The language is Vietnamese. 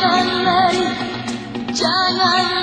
jangan lari jangan